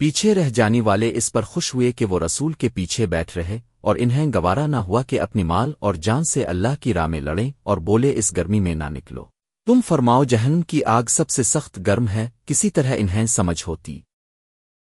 پیچھے رہ جانے والے اس پر خوش ہوئے کہ وہ رسول کے پیچھے بیٹھ رہے اور انہیں گوارا نہ ہوا کہ اپنی مال اور جان سے اللہ کی راہ میں لڑیں اور بولے اس گرمی میں نہ نکلو۔ تم فرماؤ جہنم کی آگ سب سے سخت گرم ہے، کسی طرح انہیں سمجھ ہوتی۔